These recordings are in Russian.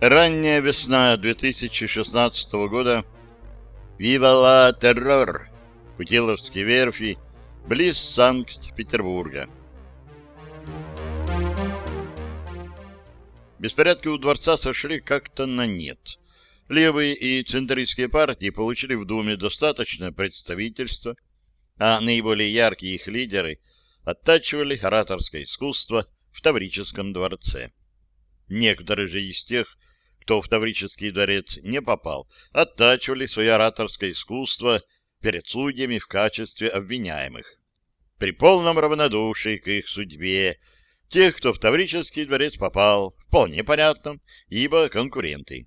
Ранняя весна 2016 года. Вивала террор! Путиловские верфи, близ Санкт-Петербурга. Беспорядки у дворца сошли как-то на нет. Левые и центристские партии получили в Думе достаточное представительство, а наиболее яркие их лидеры оттачивали ораторское искусство в Таврическом дворце. Некоторые же из тех, кто в Таврический дворец не попал, оттачивали свое ораторское искусство перед судьями в качестве обвиняемых. При полном равнодушии к их судьбе тех, кто в Таврический дворец попал, вполне понятно, ибо конкуренты.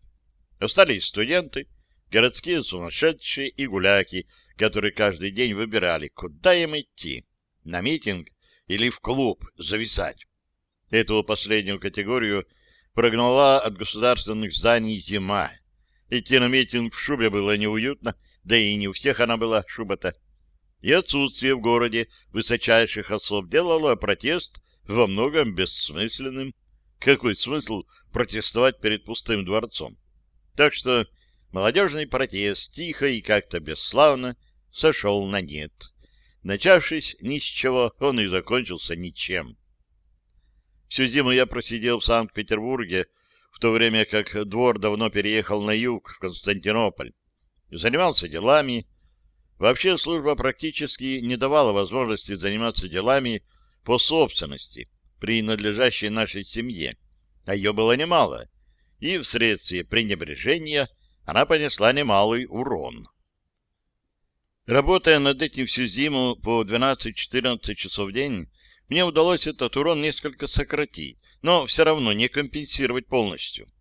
Остались студенты, городские сумасшедшие и гуляки, которые каждый день выбирали, куда им идти, на митинг или в клуб зависать. Эту последнюю категорию прогнала от государственных зданий зима. Идти на митинг в шубе было неуютно, да и не у всех она была шуба-то. И отсутствие в городе высочайших особ делало протест во многом бессмысленным. Какой смысл протестовать перед пустым дворцом? Так что молодежный протест тихо и как-то бесславно сошел на нет. Начавшись ни с чего, он и закончился ничем. Всю зиму я просидел в Санкт-Петербурге, в то время как двор давно переехал на юг, в Константинополь. Занимался делами. Вообще служба практически не давала возможности заниматься делами по собственности, принадлежащей нашей семье, а ее было немало, и вследствие пренебрежения она понесла немалый урон. Работая над этим всю зиму по 12-14 часов в день, мне удалось этот урон несколько сократить, но все равно не компенсировать полностью.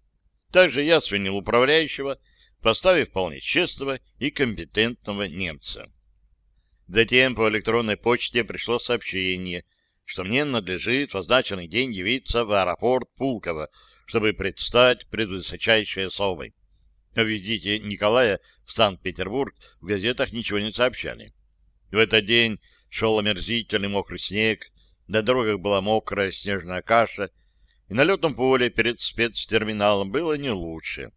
Также я свинил управляющего, поставив вполне честного и компетентного немца. Затем по электронной почте пришло сообщение, что мне надлежит в означенный день явиться в аэропорт Пулково, чтобы предстать пред высочайшей особой. О визите Николая в Санкт-Петербург в газетах ничего не сообщали. В этот день шел омерзительный мокрый снег, на дорогах была мокрая снежная каша, и на летном поле перед спецтерминалом было не лучше.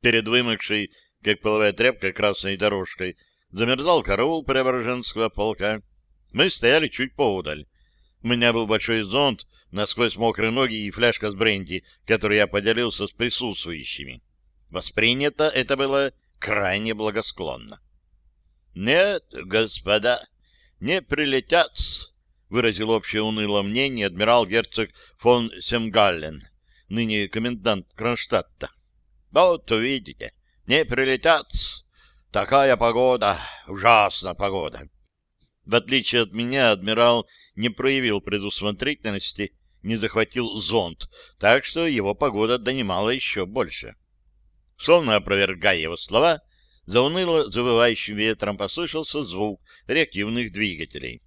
Перед вымокшей, как половая тряпка, красной дорожкой замерзал караул Преображенского полка. Мы стояли чуть поудаль. У меня был большой зонт, насквозь мокрые ноги и фляжка с бренди, которую я поделился с присутствующими. Воспринято это было крайне благосклонно. — Нет, господа, не прилетят выразил общее унылое мнение адмирал герцог фон Семгаллен, ныне комендант Кронштадта. Вот увидите, не прилетят. Такая погода, ужасная погода. В отличие от меня, адмирал не проявил предусмотрительности, не захватил зонт, так что его погода донимала еще больше. Словно опровергая его слова, за уныло завывающим ветром послышался звук реактивных двигателей.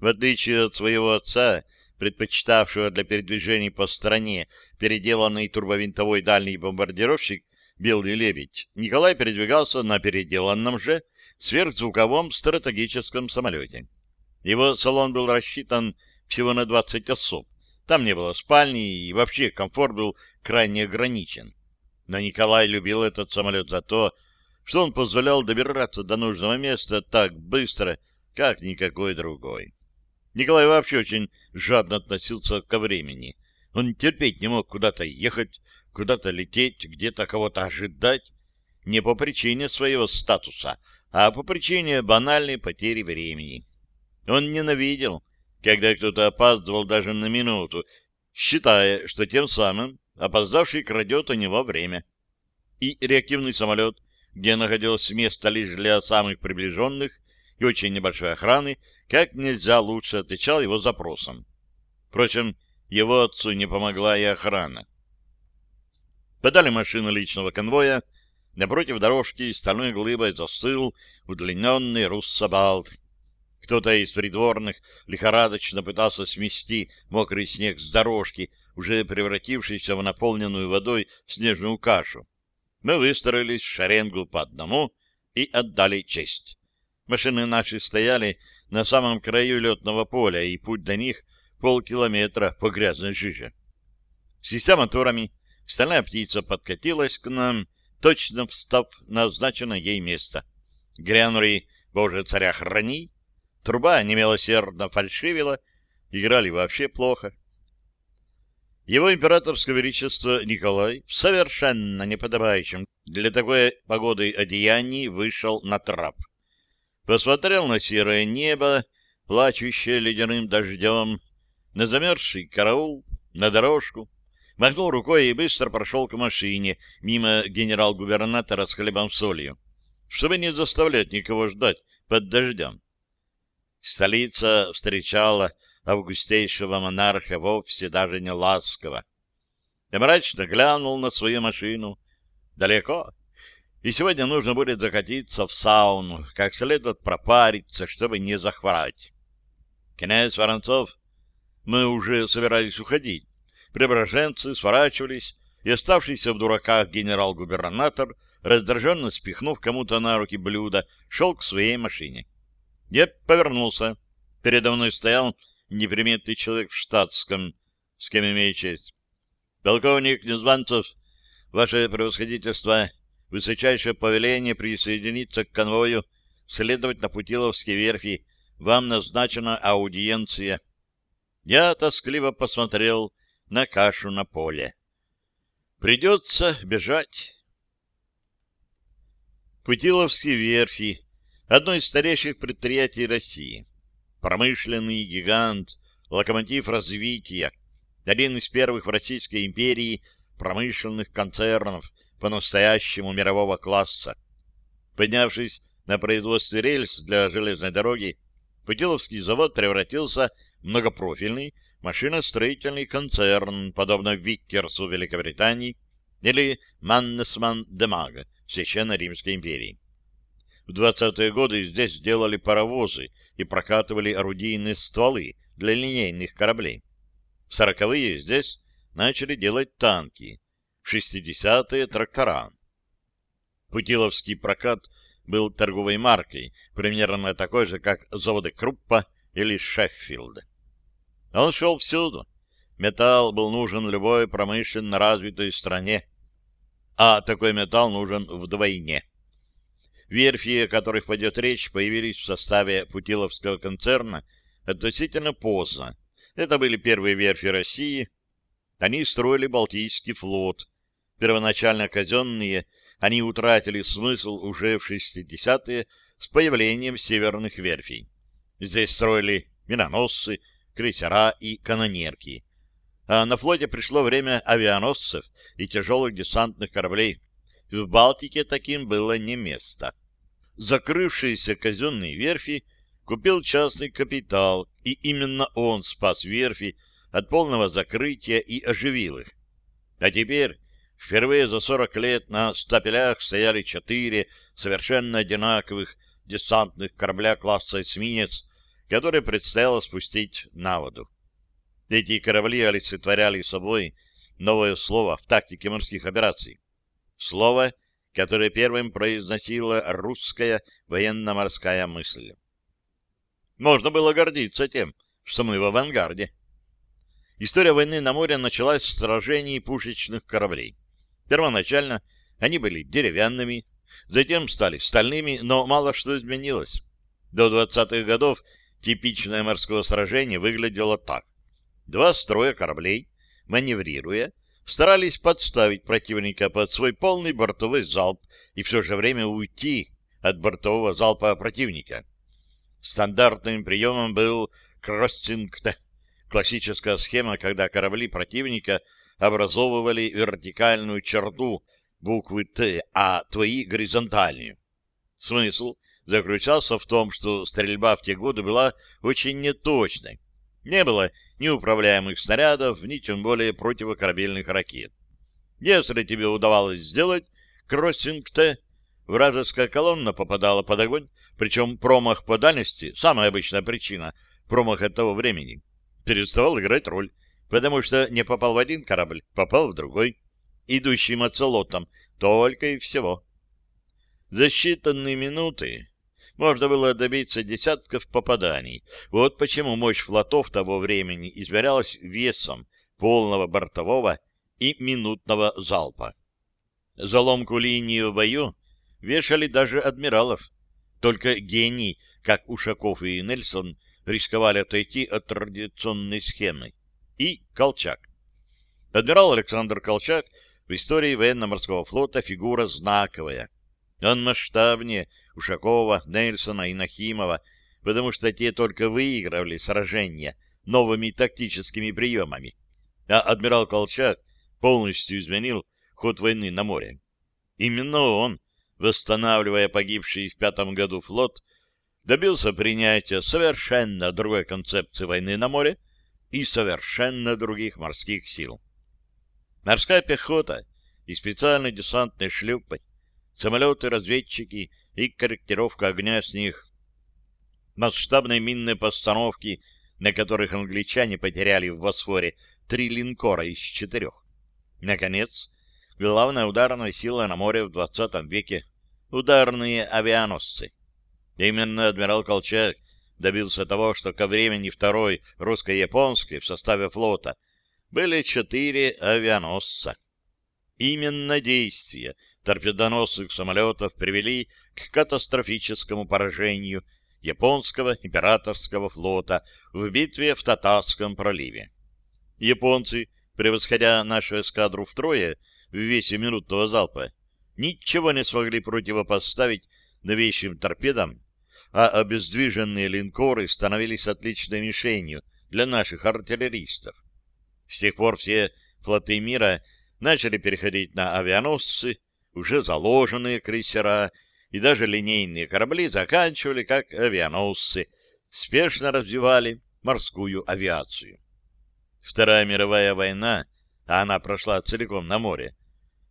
В отличие от своего отца, предпочитавшего для передвижений по стране переделанный турбовинтовой дальний бомбардировщик «Белый лебедь», Николай передвигался на переделанном же сверхзвуковом стратегическом самолете. Его салон был рассчитан всего на 20 особ. Там не было спальни, и вообще комфорт был крайне ограничен. Но Николай любил этот самолет за то, что он позволял добираться до нужного места так быстро, как никакой другой. Николай вообще очень жадно относился ко времени. Он терпеть не мог куда-то ехать, куда-то лететь, где-то кого-то ожидать. Не по причине своего статуса, а по причине банальной потери времени. Он ненавидел, когда кто-то опаздывал даже на минуту, считая, что тем самым опоздавший крадет у него время. И реактивный самолет, где находилось место лишь для самых приближенных, и очень небольшой охраны, как нельзя лучше отвечал его запросам. Впрочем, его отцу не помогла и охрана. Подали машину личного конвоя, напротив дорожки стальной глыбой застыл удлиненный руссобалт. Кто-то из придворных лихорадочно пытался смести мокрый снег с дорожки, уже превратившийся в наполненную водой снежную кашу. Мы выстроились в шеренгу по одному и отдали честь. Машины наши стояли на самом краю летного поля, и путь до них полкилометра по грязной жиже. Свистя моторами, Стальная птица подкатилась к нам, точно встав на назначенное ей место. Грянули «Боже, царя храни!» Труба немилосердно фальшивила, играли вообще плохо. Его императорское величество Николай в совершенно неподобающем для такой погоды одеянии вышел на трап. Посмотрел на серое небо, плачущее ледяным дождем, на замерзший караул, на дорожку, махнул рукой и быстро прошел к машине мимо генерал-губернатора с хлебом-солью, чтобы не заставлять никого ждать под дождем. Столица встречала августейшего монарха вовсе даже не ласково. Я мрачно глянул на свою машину. Далеко. И сегодня нужно будет закатиться в сауну, как следует пропариться, чтобы не захворать. Князь Воронцов, мы уже собирались уходить. Преображенцы сворачивались, и оставшийся в дураках генерал-губернатор, раздраженно спихнув кому-то на руки блюдо, шел к своей машине. Я повернулся. Передо мной стоял неприметный человек в штатском, с кем имею честь. Полковник Незванцев, ваше превосходительство, высочайшее повеление присоединиться к конвою, следовать на Путиловские верфи, вам назначена аудиенция. Я тоскливо посмотрел на кашу на поле. Придется бежать. Путиловские верфи — одно из старейших предприятий России промышленный гигант, локомотив развития, один из первых в Российской империи промышленных концернов по-настоящему мирового класса. Поднявшись на производстве рельс для железной дороги, Путиловский завод превратился в многопрофильный машиностроительный концерн, подобно Виккерсу Великобритании или Маннесман Демага Священной Римской империи. В 20-е годы здесь сделали паровозы и прокатывали орудийные стволы для линейных кораблей. В 40-е здесь начали делать танки, 60-е — трактора. Путиловский прокат был торговой маркой, примерно такой же, как заводы Круппа или Шеффилд. Он шел всюду. Металл был нужен любой промышленно развитой стране, а такой металл нужен вдвойне. Верфи, о которых пойдет речь, появились в составе Путиловского концерна относительно поздно. Это были первые верфи России. Они строили Балтийский флот. Первоначально казенные, они утратили смысл уже в 60-е с появлением северных верфей. Здесь строили миноносцы, крейсера и канонерки. А на флоте пришло время авианосцев и тяжелых десантных кораблей. В Балтике таким было не место. Закрывшиеся казенные верфи купил частный капитал, и именно он спас верфи от полного закрытия и оживил их. А теперь, впервые за 40 лет, на стапелях стояли четыре совершенно одинаковых десантных корабля класса «Эсминец», которые предстояло спустить на воду. Эти корабли олицетворяли собой новое слово в тактике морских операций. Слово, которое первым произносила русская военно-морская мысль. Можно было гордиться тем, что мы в авангарде. История войны на море началась с сражений пушечных кораблей. Первоначально они были деревянными, затем стали стальными, но мало что изменилось. До 20-х годов типичное морское сражение выглядело так. Два строя кораблей, маневрируя, старались подставить противника под свой полный бортовой залп и в то же время уйти от бортового залпа противника. Стандартным приемом был кроссинг-Т, классическая схема, когда корабли противника образовывали вертикальную черту буквы Т, а твои — горизонтальную. Смысл заключался в том, что стрельба в те годы была очень неточной. Не было ни управляемых снарядов, ни тем более противокорабельных ракет. Если тебе удавалось сделать кроссинг-Т, вражеская колонна попадала под огонь, причем промах по дальности, самая обычная причина промаха того времени, переставал играть роль, потому что не попал в один корабль, попал в другой, идущий мацелотом, только и всего. За считанные минуты можно было добиться десятков попаданий. Вот почему мощь флотов того времени измерялась весом полного бортового и минутного залпа. Заломку линии в бою вешали даже адмиралов. Только гений, как Ушаков и Нельсон, рисковали отойти от традиционной схемы. И Колчак. Адмирал Александр Колчак в истории военно-морского флота фигура знаковая. Он масштабнее Ушакова, Нельсона и Нахимова, потому что те только выигрывали сражения новыми тактическими приемами. А адмирал Колчак полностью изменил ход войны на море. Именно он, восстанавливая погибший в пятом году флот, добился принятия совершенно другой концепции войны на море и совершенно других морских сил. Морская пехота и специальные десантные шлюпы, самолеты-разведчики и корректировка огня с них, масштабные минные постановки, на которых англичане потеряли в Босфоре три линкора из четырех. Наконец, главная ударная сила на море в 20 веке — ударные авианосцы. Именно адмирал Колчак добился того, что ко времени второй русско-японской в составе флота были четыре авианосца. Именно действия торпедоносных самолетов привели к катастрофическому поражению японского императорского флота в битве в Татарском проливе. Японцы, превосходя нашу эскадру втрое в весе минутного залпа, ничего не смогли противопоставить новейшим торпедам, а обездвиженные линкоры становились отличной мишенью для наших артиллеристов. С тех пор все флоты мира начали переходить на авианосцы, уже заложенные крейсера, и даже линейные корабли заканчивали как авианосцы, спешно развивали морскую авиацию. Вторая мировая война, а она прошла целиком на море,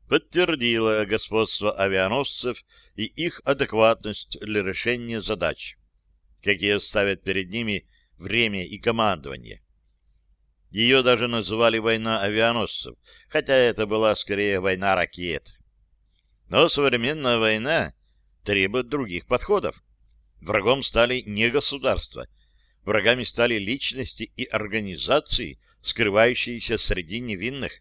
подтвердила господство авианосцев и их адекватность для решения задач, какие ставят перед ними время и командование. Ее даже называли «война авианосцев», хотя это была скорее война ракет. Но современная война требует других подходов. Врагом стали не государства, врагами стали личности и организации, скрывающиеся среди невинных.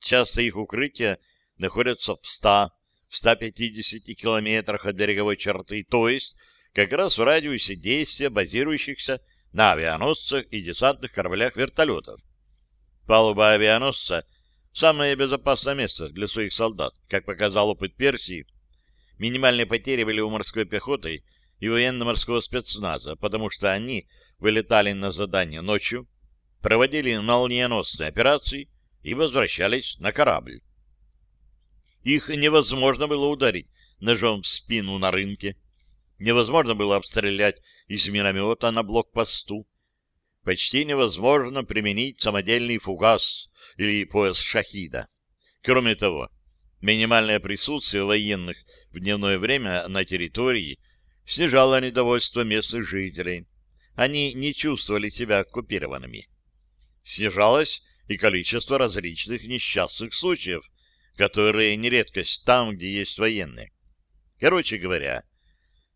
Часто их укрытия находятся в 100, в 150 километрах от береговой черты, то есть как раз в радиусе действия базирующихся на авианосцах и десантных кораблях-вертолетов. Палуба авианосца — самое безопасное место для своих солдат, как показал опыт Персии. Минимальные потери были у морской пехоты и военно-морского спецназа, потому что они вылетали на задание ночью, проводили молниеносные операции и возвращались на корабль. Их невозможно было ударить ножом в спину на рынке, невозможно было обстрелять из миномета на блокпосту. Почти невозможно применить самодельный фугас или пояс шахида. Кроме того, минимальное присутствие военных в дневное время на территории снижало недовольство местных жителей. Они не чувствовали себя оккупированными. Снижалось и количество различных несчастных случаев, которые не редкость там, где есть военные. Короче говоря,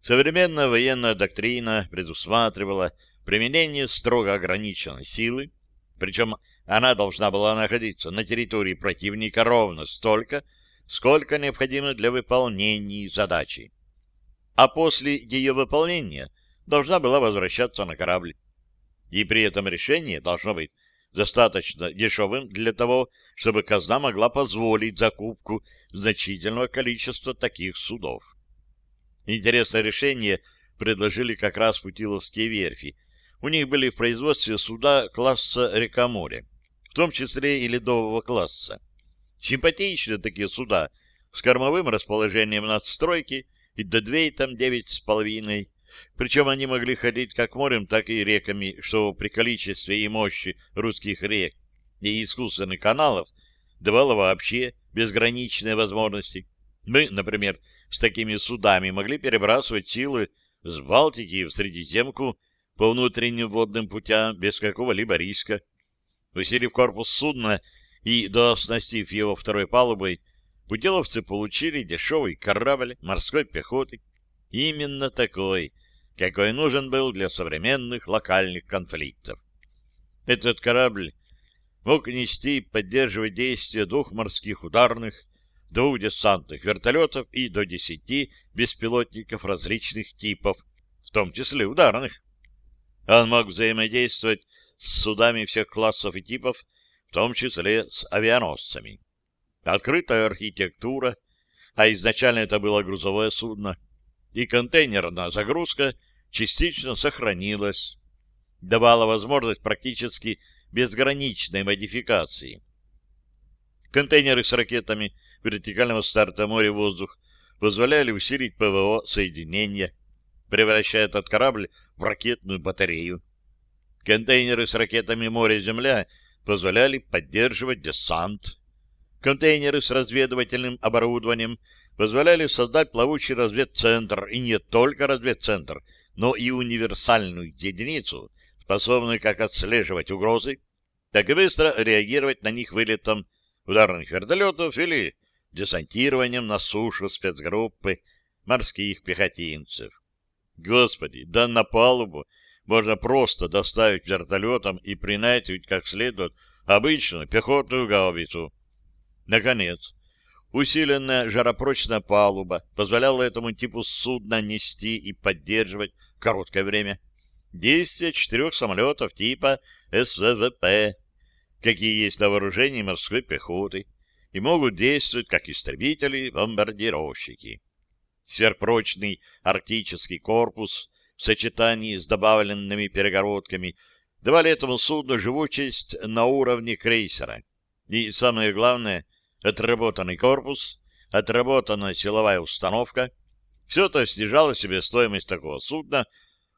Современная военная доктрина предусматривала применение строго ограниченной силы, причем она должна была находиться на территории противника ровно столько, сколько необходимо для выполнения задачи. А после ее выполнения должна была возвращаться на корабль. И при этом решение должно быть достаточно дешевым для того, чтобы казна могла позволить закупку значительного количества таких судов. Интересное решение предложили как раз путиловские верфи. У них были в производстве суда класса река-море, в том числе и ледового класса. Симпатичные такие суда с кормовым расположением надстройки и до там девять с половиной. Причем они могли ходить как морем, так и реками, что при количестве и мощи русских рек и искусственных каналов давало вообще безграничные возможности. Мы, например, с такими судами могли перебрасывать силы с Балтики в Средиземку по внутренним водным путям без какого-либо риска. Усилив корпус судна и дооснастив его второй палубой, путиловцы получили дешевый корабль морской пехоты. Именно такой, какой нужен был для современных локальных конфликтов. Этот корабль мог нести и поддерживать действия двух морских ударных, двух десантных вертолетов и до десяти беспилотников различных типов, в том числе ударных. Он мог взаимодействовать с судами всех классов и типов, в том числе с авианосцами. Открытая архитектура, а изначально это было грузовое судно, и контейнерная загрузка частично сохранилась, давала возможность практически безграничной модификации. Контейнеры с ракетами вертикального старта море-воздух позволяли усилить ПВО соединения, превращая этот корабль в ракетную батарею. Контейнеры с ракетами море-земля позволяли поддерживать десант. Контейнеры с разведывательным оборудованием позволяли создать плавучий разведцентр, и не только разведцентр, но и универсальную единицу, способную как отслеживать угрозы, так и быстро реагировать на них вылетом ударных вертолетов или десантированием на сушу спецгруппы морских пехотинцев. Господи, да на палубу можно просто доставить вертолетом и принять как следует обычную пехотную гаубицу. Наконец, усиленная жаропрочная палуба позволяла этому типу судна нести и поддерживать короткое время действия четырех самолетов типа СВВП, какие есть на вооружении морской пехоты, и могут действовать как истребители-бомбардировщики. Сверхпрочный арктический корпус в сочетании с добавленными перегородками давали этому судну живучесть на уровне крейсера. И самое главное, отработанный корпус, отработанная силовая установка, все это снижало себе стоимость такого судна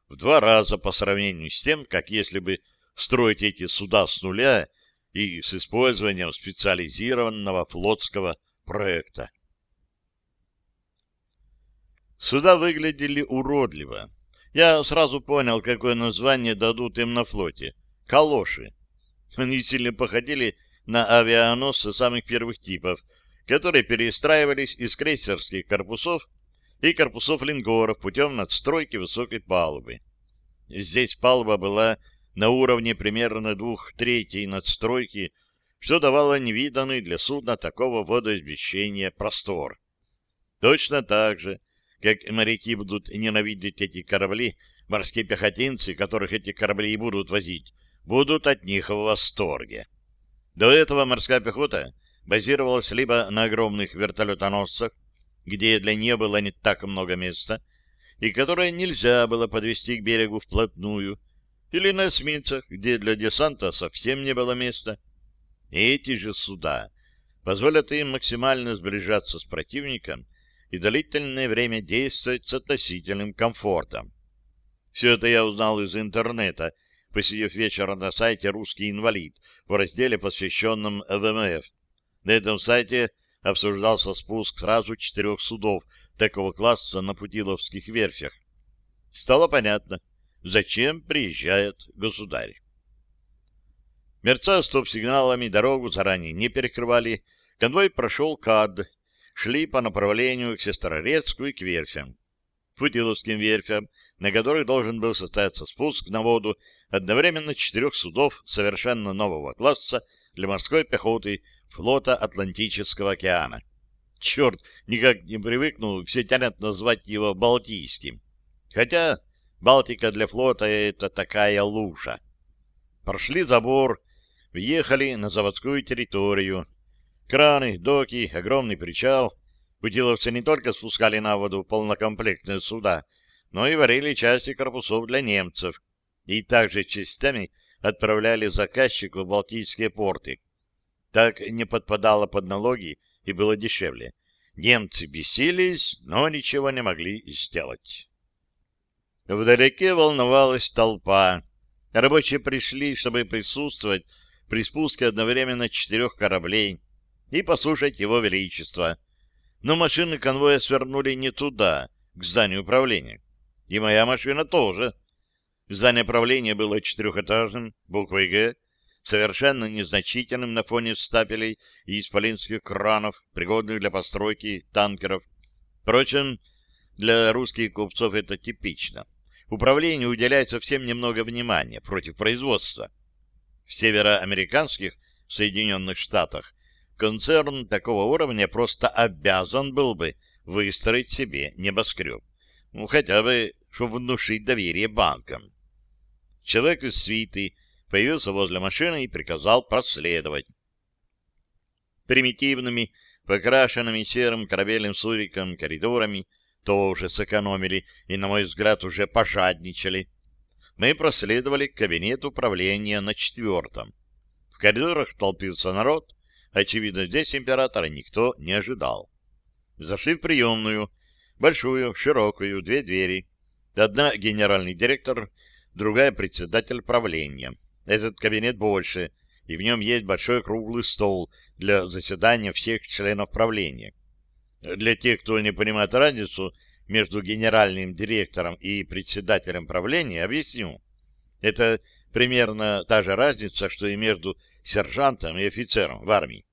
в два раза по сравнению с тем, как если бы строить эти суда с нуля и с использованием специализированного флотского проекта. Суда выглядели уродливо. Я сразу понял, какое название дадут им на флоте. Калоши. Они сильно походили на авианосцы самых первых типов, которые перестраивались из крейсерских корпусов и корпусов лингоров путем надстройки высокой палубы. Здесь палуба была на уровне примерно двух третей надстройки, что давало невиданный для судна такого водоизмещения простор. Точно так же, как моряки будут ненавидеть эти корабли, морские пехотинцы, которых эти корабли и будут возить, будут от них в восторге. До этого морская пехота базировалась либо на огромных вертолетоносцах, где для нее было не так много места, и которое нельзя было подвести к берегу вплотную, или на эсминцах, где для десанта совсем не было места. Эти же суда позволят им максимально сближаться с противником и длительное время действовать с относительным комфортом. Все это я узнал из интернета, посидев вечером на сайте «Русский инвалид» в разделе, посвященном ВМФ. На этом сайте обсуждался спуск сразу четырех судов такого класса на Путиловских верфях. Стало понятно, зачем приезжает государь. Мерца стоп-сигналами дорогу заранее не перекрывали, конвой прошел КАД, шли по направлению к Сестрорецку и к верфям. Футиловским верфям, на которых должен был состояться спуск на воду одновременно четырех судов совершенно нового класса для морской пехоты флота Атлантического океана. Черт, никак не привыкнул, все тянут назвать его Балтийским. Хотя Балтика для флота — это такая лужа. Прошли забор, въехали на заводскую территорию. Краны, доки, огромный причал. Путиловцы не только спускали на воду полнокомплектные суда, но и варили части корпусов для немцев. И также частями отправляли заказчику в Балтийские порты. Так не подпадало под налоги и было дешевле. Немцы бесились, но ничего не могли сделать. Вдалеке волновалась толпа. Рабочие пришли, чтобы присутствовать при спуске одновременно четырех кораблей и послушать его величество. Но машины конвоя свернули не туда, к зданию управления. И моя машина тоже. Здание правления было четырехэтажным, буквой «Г», совершенно незначительным на фоне стапелей и исполинских кранов, пригодных для постройки танкеров. Впрочем, для русских купцов это типично управлению уделяет совсем немного внимания против производства. В североамериканских Соединенных Штатах, концерн такого уровня просто обязан был бы выстроить себе небоскреб. Ну, хотя бы, чтобы внушить доверие банкам. Человек из свиты появился возле машины и приказал проследовать. Примитивными, покрашенными серым корабельным суриком коридорами тоже сэкономили и, на мой взгляд, уже пожадничали. Мы проследовали к кабинету управления на четвертом. В коридорах толпился народ. Очевидно, здесь императора никто не ожидал. Зашли в приемную, большую, широкую, две двери. Одна — генеральный директор, другая — председатель правления. Этот кабинет больше, и в нем есть большой круглый стол для заседания всех членов правления. Для тех, кто не понимает разницу между генеральным директором и председателем правления, объясню. Это примерно та же разница, что и между сержантом и офицером в армии.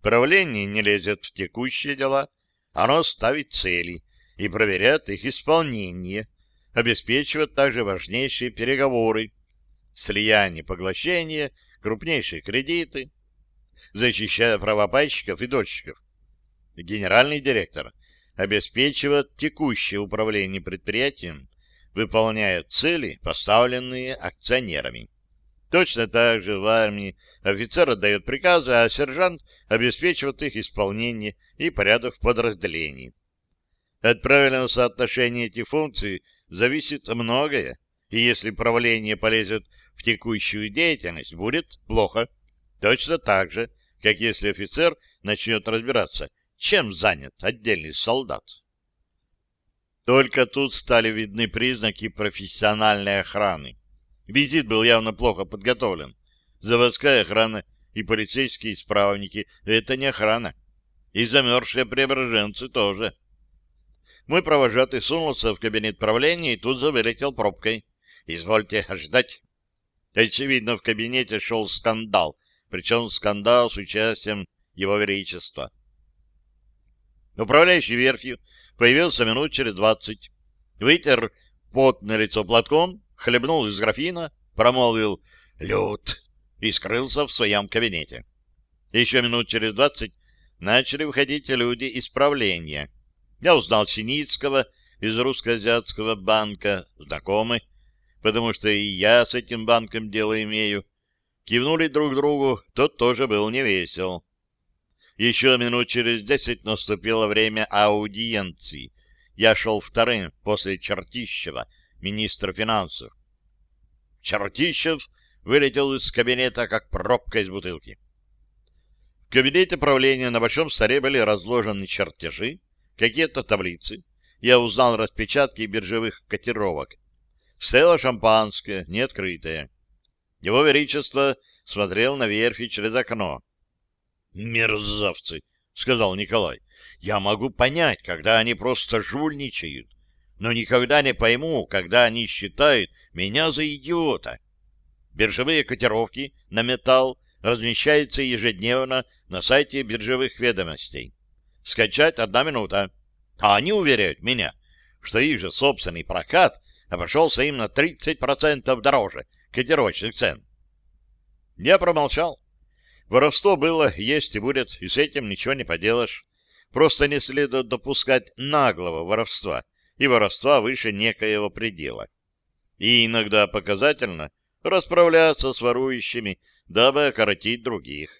Правление не лезет в текущие дела, оно ставит цели и проверяет их исполнение, обеспечивает также важнейшие переговоры, слияние, поглощение, крупнейшие кредиты, защищая права пайщиков и дольщиков. Генеральный директор обеспечивает текущее управление предприятием, выполняя цели, поставленные акционерами. Точно так же в армии офицер отдает приказы, а сержант обеспечивает их исполнение и порядок в подразделении. От правильного соотношения этих функций зависит многое, и если правление полезет в текущую деятельность, будет плохо. Точно так же, как если офицер начнет разбираться, чем занят отдельный солдат. Только тут стали видны признаки профессиональной охраны. Визит был явно плохо подготовлен. Заводская охрана и полицейские исправники — это не охрана. И замерзшие преображенцы тоже. Мой провожатый сунулся в кабинет правления и тут завылетел пробкой. «Извольте ожидать». Очевидно, в кабинете шел скандал, причем скандал с участием Его Величества. Управляющий верфью появился минут через двадцать. Вытер пот на лицо платком, хлебнул из графина, промолвил «Люд» и скрылся в своем кабинете. Еще минут через двадцать начали выходить люди из правления. Я узнал Синицкого из Русско-Азиатского банка, знакомый, потому что и я с этим банком дело имею. Кивнули друг другу, тот тоже был невесел. Еще минут через десять наступило время аудиенции. Я шел вторым после Чертищева, министра финансов. Чертищев вылетел из кабинета, как пробка из бутылки. В кабинете правления на большом столе были разложены чертежи, какие-то таблицы. Я узнал распечатки биржевых котировок. Стояло шампанское, не открытое. Его Величество смотрел на верфи через окно. «Мерзавцы!» — сказал Николай. «Я могу понять, когда они просто жульничают, но никогда не пойму, когда они считают меня за идиота. Биржевые котировки на металл размещаются ежедневно на сайте биржевых ведомостей. Скачать одна минута. А они уверяют меня, что их же собственный прокат обошелся им на 30% дороже котировочных цен. Я промолчал. Воровство было, есть и будет, и с этим ничего не поделаешь. Просто не следует допускать наглого воровства и воровства выше некоего предела. И иногда показательно расправляться с ворующими, дабы окоротить других.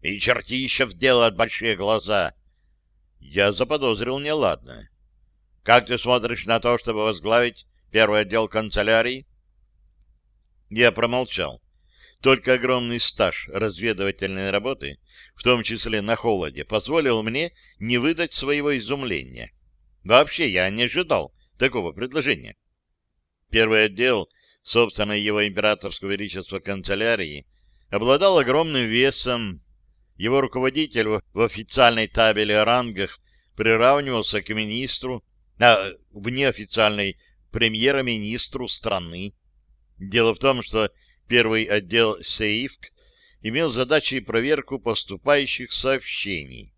И Чертищев делает большие глаза. Я заподозрил неладное. Как ты смотришь на то, чтобы возглавить первый отдел канцелярии? Я промолчал. Только огромный стаж разведывательной работы, в том числе на холоде, позволил мне не выдать своего изумления. Вообще я не ожидал такого предложения. Первый отдел, собственно, его императорского величества канцелярии, обладал огромным весом. Его руководитель в официальной табеле о рангах приравнивался к министру, а в неофициальной премьер-министру страны. Дело в том, что Первый отдел СЕИФК имел задачей проверку поступающих сообщений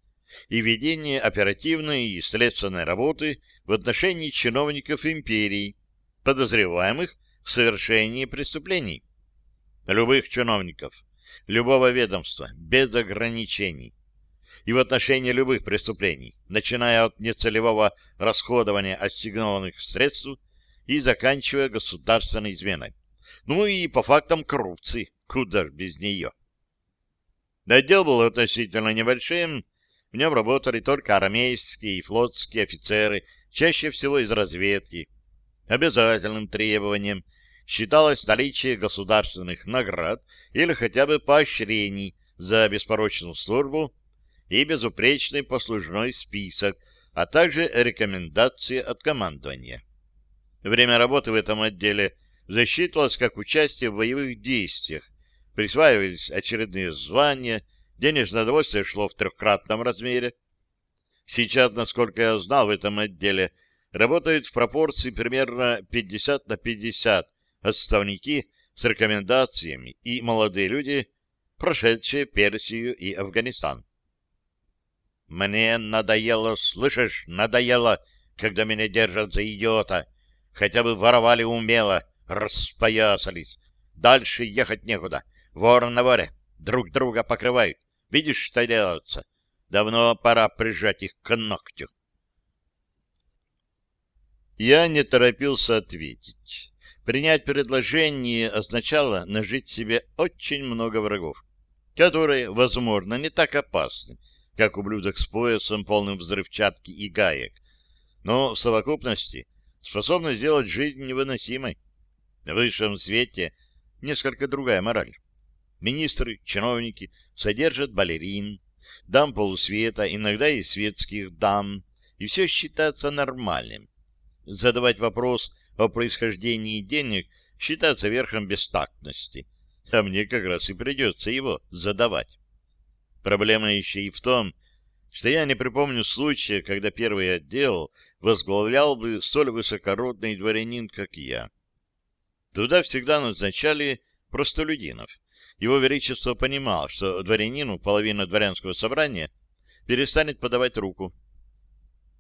и ведение оперативной и следственной работы в отношении чиновников империи, подозреваемых в совершении преступлений. Любых чиновников, любого ведомства, без ограничений. И в отношении любых преступлений, начиная от нецелевого расходования ассигнованных средств и заканчивая государственной изменой. Ну и по фактам коррупции, куда ж без нее. Отдел был относительно небольшим, в нем работали только армейские и флотские офицеры, чаще всего из разведки. Обязательным требованием считалось наличие государственных наград или хотя бы поощрений за беспорочную службу и безупречный послужной список, а также рекомендации от командования. Время работы в этом отделе засчитывалось как участие в боевых действиях, присваивались очередные звания, денежное довольствие шло в трехкратном размере. Сейчас, насколько я знал, в этом отделе работают в пропорции примерно 50 на 50 отставники с рекомендациями и молодые люди, прошедшие Персию и Афганистан. «Мне надоело, слышишь, надоело, когда меня держат за идиота. Хотя бы воровали умело, распоясались. Дальше ехать некуда. Вор на воре. Друг друга покрывают. Видишь, что делается? Давно пора прижать их к ногтю. Я не торопился ответить. Принять предложение означало нажить себе очень много врагов, которые, возможно, не так опасны, как ублюдок с поясом, полным взрывчатки и гаек, но в совокупности способны сделать жизнь невыносимой. В высшем свете несколько другая мораль. Министры, чиновники содержат балерин, дам полусвета, иногда и светских дам, и все считается нормальным. Задавать вопрос о происхождении денег считается верхом бестактности, а мне как раз и придется его задавать. Проблема еще и в том, что я не припомню случая, когда первый отдел возглавлял бы столь высокородный дворянин, как я. Туда всегда назначали простолюдинов. Его Величество понимал, что дворянину половина дворянского собрания перестанет подавать руку.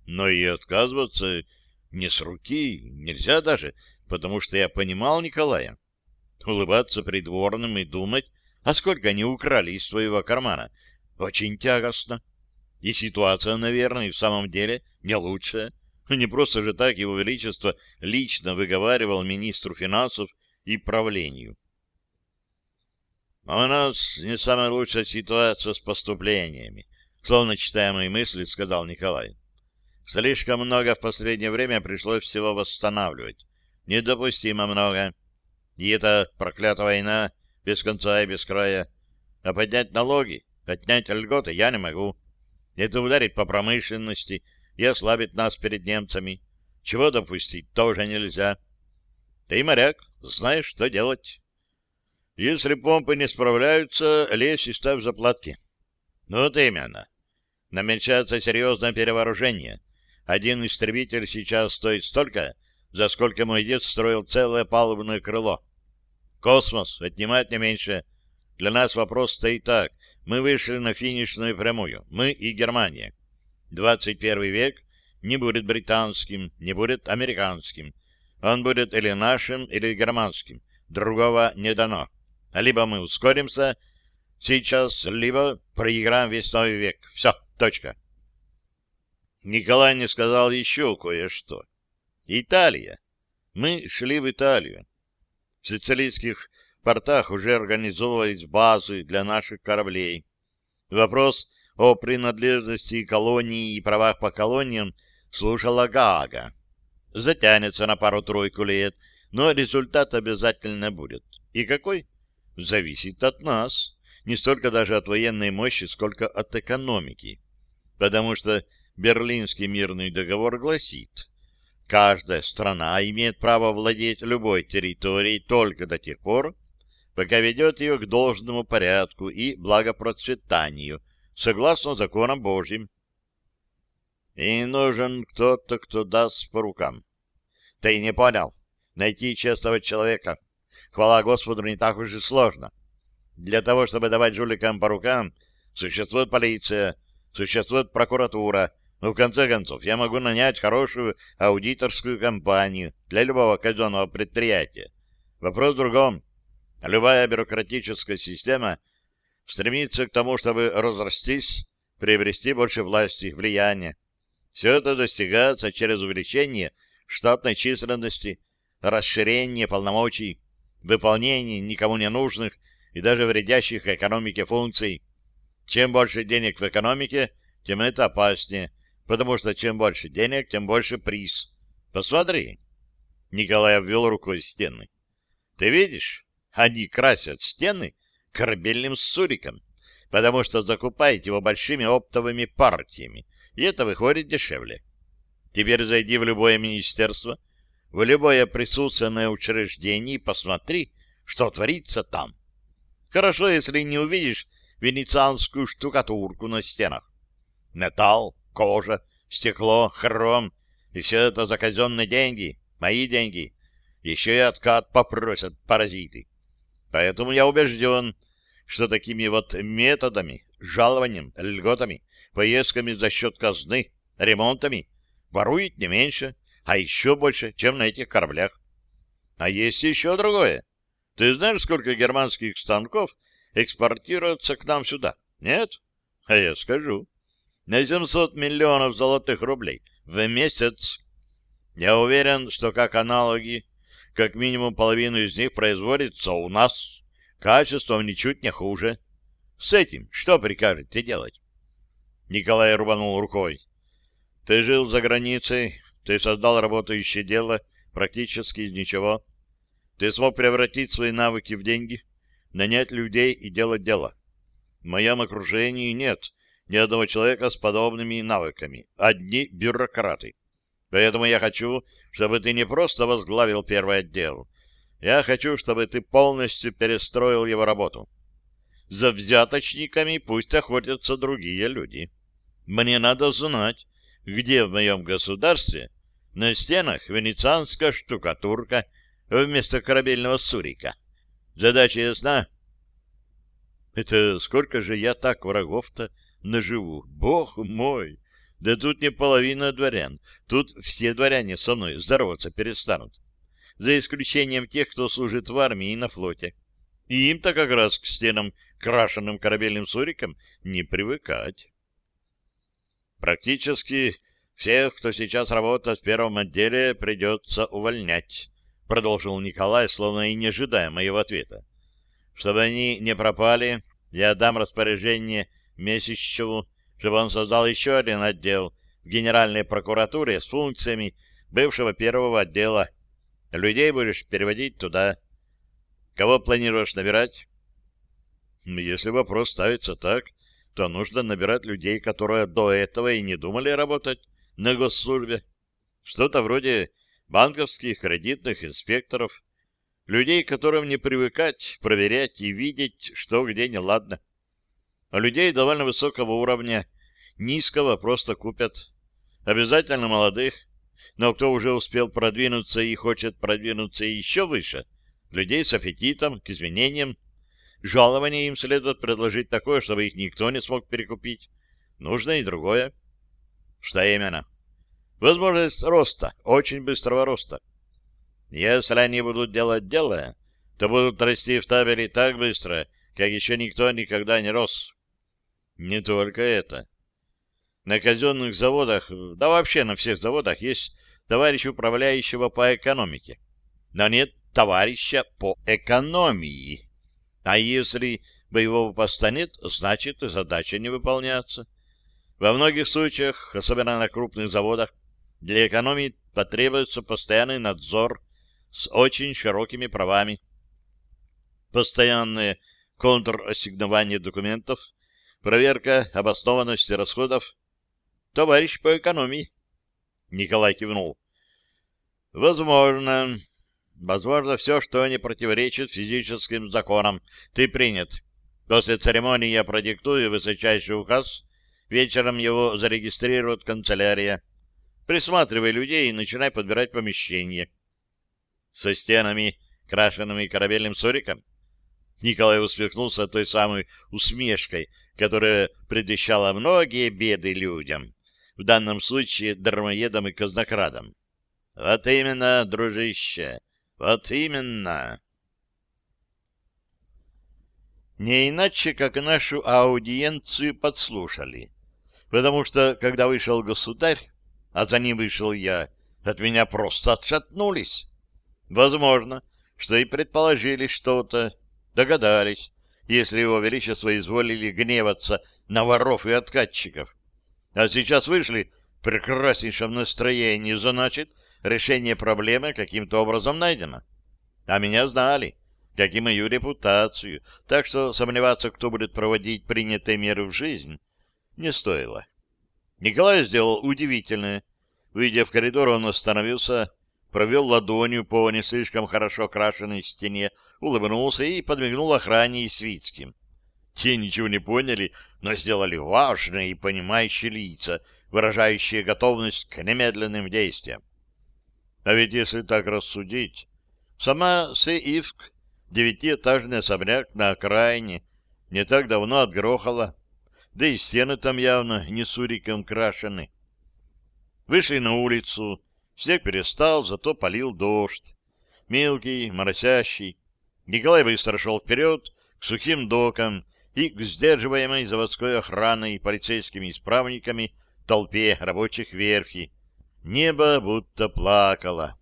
Но и отказываться не с руки нельзя даже, потому что я понимал Николая. Улыбаться придворным и думать, а сколько они украли из своего кармана — очень тягостно. И ситуация, наверное, в самом деле не лучшая. Не просто же так его величество лично выговаривал министру финансов и правлению. А у нас не самая лучшая ситуация с поступлениями, словно читая мои мысли, сказал Николай. Слишком много в последнее время пришлось всего восстанавливать. Недопустимо много. И это проклятая война без конца и без края. А поднять налоги Отнять льготы я не могу. Это ударит по промышленности и ослабит нас перед немцами. Чего допустить тоже нельзя. Ты, моряк, знаешь, что делать. Если помпы не справляются, лезь и ставь заплатки. Ну, вот именно. Намечается серьезное перевооружение. Один истребитель сейчас стоит столько, за сколько мой дед строил целое палубное крыло. Космос отнимает не меньше. Для нас вопрос стоит так. Мы вышли на финишную прямую. Мы и Германия. 21 век не будет британским, не будет американским. Он будет или нашим, или германским. Другого не дано. Либо мы ускоримся сейчас, либо проиграем весь новый век. Все, точка. Николай не сказал еще кое-что. Италия. Мы шли в Италию. В сицилийских портах уже организовывались базы для наших кораблей. Вопрос о принадлежности колонии и правах по колониям слушала Гаага. Затянется на пару-тройку лет, но результат обязательно будет. И какой? Зависит от нас. Не столько даже от военной мощи, сколько от экономики. Потому что Берлинский мирный договор гласит, каждая страна имеет право владеть любой территорией только до тех пор, пока ведет ее к должному порядку и благопроцветанию, согласно законам Божьим. И нужен кто-то, кто даст по рукам. Ты не понял. Найти честного человека, хвала Господу, не так уж и сложно. Для того, чтобы давать жуликам по рукам, существует полиция, существует прокуратура, но в конце концов я могу нанять хорошую аудиторскую компанию для любого казенного предприятия. Вопрос в другом. Любая бюрократическая система стремиться к тому, чтобы разрастись, приобрести больше власти, влияния. Все это достигается через увеличение штатной численности, расширение полномочий, выполнение никому не нужных и даже вредящих экономике функций. Чем больше денег в экономике, тем это опаснее, потому что чем больше денег, тем больше приз. Посмотри. Николай обвел рукой стены. Ты видишь? Они красят стены корабельным суриком, потому что закупают его большими оптовыми партиями, и это выходит дешевле. Теперь зайди в любое министерство, в любое присутственное учреждение и посмотри, что творится там. Хорошо, если не увидишь венецианскую штукатурку на стенах. Металл, кожа, стекло, хром, и все это за казенные деньги, мои деньги. Еще и откат попросят паразиты. Поэтому я убежден, что такими вот методами, жалованием, льготами, поездками за счет казны, ремонтами ворует не меньше, а еще больше, чем на этих кораблях. А есть еще другое. Ты знаешь, сколько германских станков экспортируется к нам сюда? Нет? А я скажу. На 700 миллионов золотых рублей в месяц. Я уверен, что как аналоги, как минимум половину из них производится у нас. Качеством ничуть не хуже. С этим что прикажете делать? Николай рубанул рукой. Ты жил за границей, ты создал работающее дело практически из ничего. Ты смог превратить свои навыки в деньги, нанять людей и делать дело. В моем окружении нет ни одного человека с подобными навыками. Одни бюрократы. Поэтому я хочу, чтобы ты не просто возглавил первый отдел. Я хочу, чтобы ты полностью перестроил его работу. За взяточниками пусть охотятся другие люди. Мне надо знать, где в моем государстве на стенах венецианская штукатурка вместо корабельного сурика. Задача ясна? Это сколько же я так врагов-то наживу? Бог мой! Да тут не половина дворян. Тут все дворяне со мной здороваться перестанут. За исключением тех, кто служит в армии и на флоте. И им-то как раз к стенам, крашенным корабельным суриком, не привыкать. Практически всех, кто сейчас работает в первом отделе, придется увольнять, продолжил Николай, словно и не ожидая моего ответа. Чтобы они не пропали, я дам распоряжение Месящеву, чтобы он создал еще один отдел в Генеральной прокуратуре с функциями бывшего первого отдела. Людей будешь переводить туда. Кого планируешь набирать? Если вопрос ставится так, то нужно набирать людей, которые до этого и не думали работать на госслужбе. Что-то вроде банковских кредитных инспекторов, людей, которым не привыкать проверять и видеть, что где неладно. А людей довольно высокого уровня, низкого просто купят. Обязательно молодых, но кто уже успел продвинуться и хочет продвинуться еще выше, людей с аппетитом, к изменениям, жалование им следует предложить такое, чтобы их никто не смог перекупить. Нужно и другое. Что именно? Возможность роста, очень быстрого роста. Если они будут делать дело, то будут расти в табеле так быстро, как еще никто никогда не рос. Не только это. На казенных заводах, да вообще на всех заводах есть товарищ управляющего по экономике. Но нет товарища по экономии. А если боевого поста нет, значит задача не выполняется. Во многих случаях, особенно на крупных заводах, для экономии потребуется постоянный надзор с очень широкими правами. Постоянное контрассигнование документов, проверка обоснованности расходов. Товарищ по экономии. Николай кивнул. Возможно. Возможно, все, что не противоречит физическим законам. Ты принят. После церемонии я продиктую высочайший указ Вечером его зарегистрирует канцелярия. Присматривай людей и начинай подбирать помещение. Со стенами, крашенными корабельным сориком? Николай усмехнулся той самой усмешкой, которая предвещала многие беды людям, в данном случае дармоедам и казнокрадам. Вот именно, дружище, вот именно. Не иначе, как нашу аудиенцию подслушали. Потому что, когда вышел государь, а за ним вышел я, от меня просто отшатнулись. Возможно, что и предположили что-то, догадались, если его величество изволили гневаться на воров и откатчиков. А сейчас вышли в прекраснейшем настроении, значит, решение проблемы каким-то образом найдено. А меня знали как и мою репутацию, так что сомневаться, кто будет проводить принятые меры в жизнь, не стоило. Николай сделал удивительное. Выйдя в коридор, он остановился, провел ладонью по не слишком хорошо крашенной стене, улыбнулся и подмигнул охране и свитским. Те ничего не поняли, но сделали важные и понимающие лица, выражающие готовность к немедленным действиям. А ведь если так рассудить, сама Сеивк девятиэтажный особняк на окраине не так давно отгрохало, да и стены там явно не суриком крашены. Вышли на улицу, снег перестал, зато полил дождь. Мелкий, моросящий. Николай быстро шел вперед к сухим докам и к сдерживаемой заводской охраной и полицейскими исправниками толпе рабочих верфи. Небо будто плакало.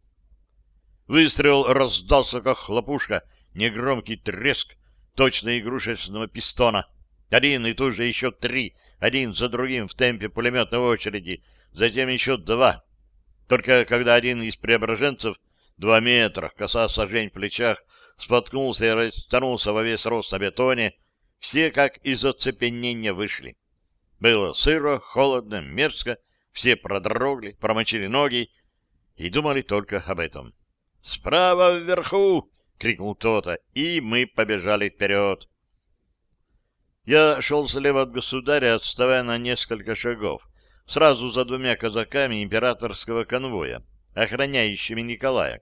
Выстрел раздался, как хлопушка, негромкий треск точно игрушечного пистона. Один и тут же еще три, один за другим в темпе пулеметной очереди, затем еще два. Только когда один из преображенцев, два метра, коса сажень в плечах, споткнулся и растянулся во весь рост на бетоне, все как из оцепенения вышли. Было сыро, холодно, мерзко, все продрогли, промочили ноги и думали только об этом. «Справа вверху!» — крикнул кто-то, и мы побежали вперед. Я шел слева от государя, отставая на несколько шагов, сразу за двумя казаками императорского конвоя, охраняющими Николая.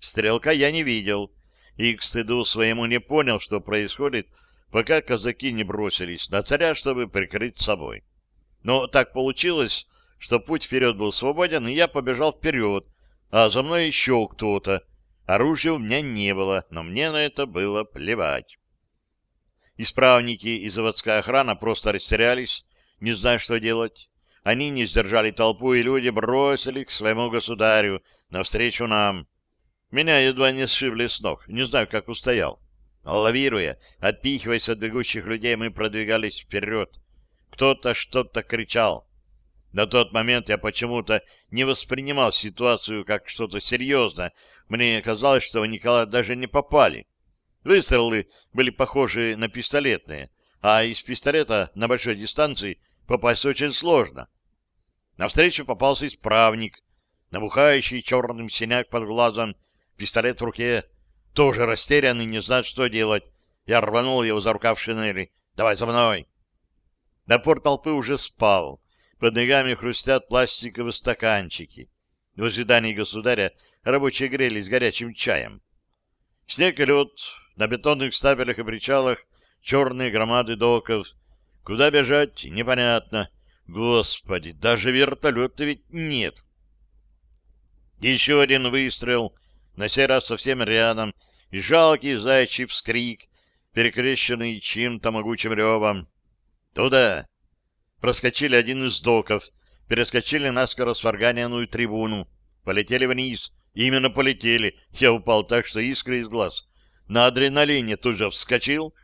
Стрелка я не видел, и к стыду своему не понял, что происходит, пока казаки не бросились на царя, чтобы прикрыть собой. Но так получилось, что путь вперед был свободен, и я побежал вперед, а за мной еще кто-то, Оружия у меня не было, но мне на это было плевать. Исправники и заводская охрана просто растерялись, не зная, что делать. Они не сдержали толпу, и люди бросили к своему государю навстречу нам. Меня едва не сшибли с ног, не знаю, как устоял. Лавируя, отпихиваясь от бегущих людей, мы продвигались вперед. Кто-то что-то кричал. На тот момент я почему-то не воспринимал ситуацию как что-то серьезное. Мне казалось, что в Николая даже не попали. Выстрелы были похожи на пистолетные, а из пистолета на большой дистанции попасть очень сложно. Навстречу попался исправник, набухающий черным синяк под глазом, пистолет в руке, тоже растерянный, не знает, что делать. Я рванул его за рукав шинели. «Давай за мной!» Напор толпы уже спал. Под ногами хрустят пластиковые стаканчики. В ожидании государя рабочие грелись горячим чаем. Снег и лед, на бетонных стапелях и причалах черные громады доков. Куда бежать, непонятно. Господи, даже вертолета ведь нет. Еще один выстрел, на сей раз совсем рядом, и жалкий зайчий вскрик, перекрещенный чьим-то могучим ревом. «Туда!» проскочили один из доков, перескочили наскоро сварганианую трибуну, полетели вниз. Именно полетели. Я упал так, что искры из глаз. На адреналине тут же вскочил.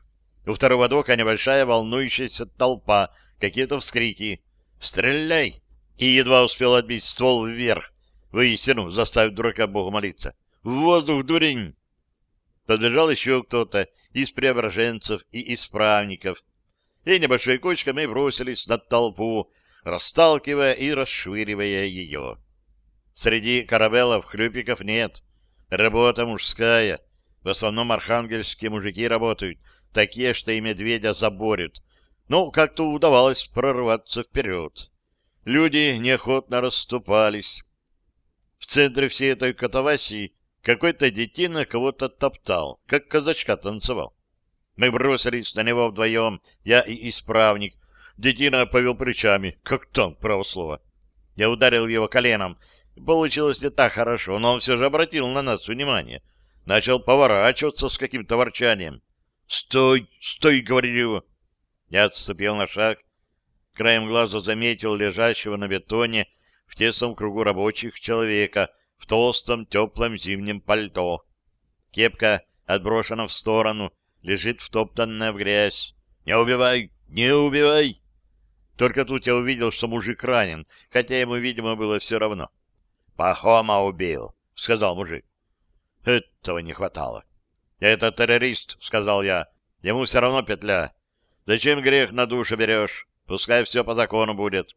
У второго дока небольшая волнующаяся толпа, какие-то вскрики. «Стреляй!» И едва успел отбить ствол вверх. Воистину, заставив дурака Богу молиться. «В воздух, дурень!» Подбежал еще кто-то из преображенцев и исправников и небольшой кучкой мы бросились на толпу, расталкивая и расшвыривая ее. Среди карабелов хлюпиков нет. Работа мужская. В основном архангельские мужики работают, такие, что и медведя заборют. Но как-то удавалось прорваться вперед. Люди неохотно расступались. В центре всей этой катавасии какой-то детина кого-то топтал, как казачка танцевал. Мы бросились на него вдвоем, я и исправник. Детина повел плечами, как танк, право Я ударил его коленом. Получилось не так хорошо, но он все же обратил на нас внимание. Начал поворачиваться с каким-то ворчанием. «Стой! Стой!» — говорю. Я отступил на шаг. Краем глаза заметил лежащего на бетоне в тесном кругу рабочих человека в толстом теплом зимнем пальто. Кепка отброшена в сторону, лежит втоптанная в грязь. «Не убивай! Не убивай!» Только тут я увидел, что мужик ранен, хотя ему, видимо, было все равно. «Пахома убил», — сказал мужик. Этого не хватало. «Это террорист», — сказал я. «Ему все равно петля. Зачем грех на душу берешь? Пускай все по закону будет».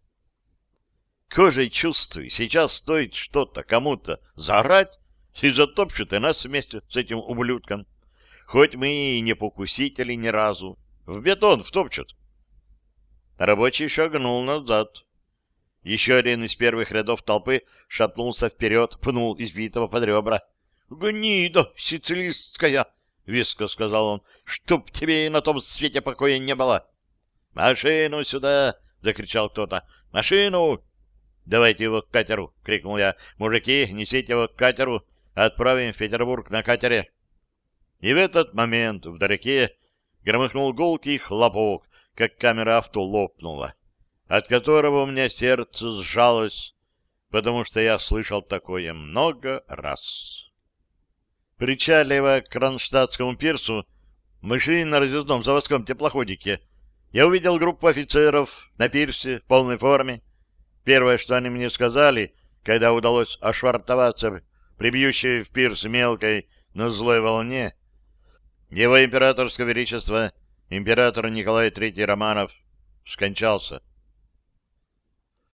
Кожей чувствую, сейчас стоит что-то кому-то заорать, и затопчут и нас вместе с этим ублюдком. Хоть мы и не покусители ни разу. В бетон втопчут. Рабочий шагнул назад. Еще один из первых рядов толпы шатнулся вперед, пнул избитого под ребра. — Гнида сицилистская! — веско сказал он. — Чтоб тебе и на том свете покоя не было! — Машину сюда! — закричал кто-то. — Машину! — Давайте его к катеру! — крикнул я. — Мужики, несите его к катеру! Отправим в Петербург на катере! И в этот момент вдалеке громыхнул гулкий хлопок, как камера авто лопнула, от которого у меня сердце сжалось, потому что я слышал такое много раз. Причаливая к Кронштадтскому пирсу, мы шли на разъездном заводском теплоходике. Я увидел группу офицеров на пирсе в полной форме. Первое, что они мне сказали, когда удалось ошвартоваться прибьющей в пирс мелкой, но злой волне, его императорское величество император Николай III Романов скончался.